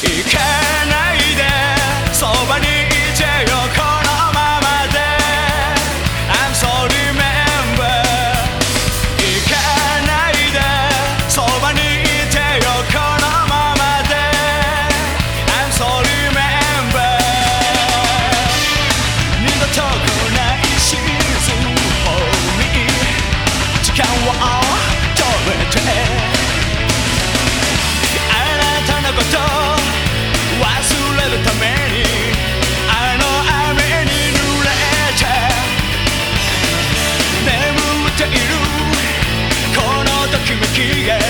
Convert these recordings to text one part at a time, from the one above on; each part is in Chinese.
怒り気が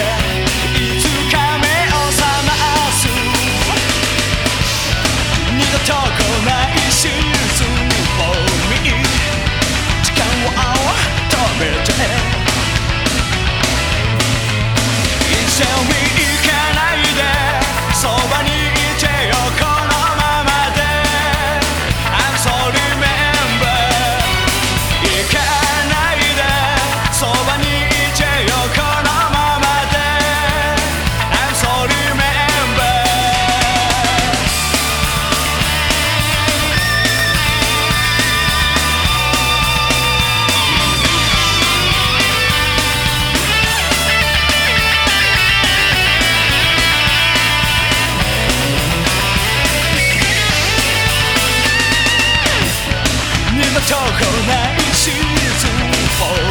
笑，后来是祝福。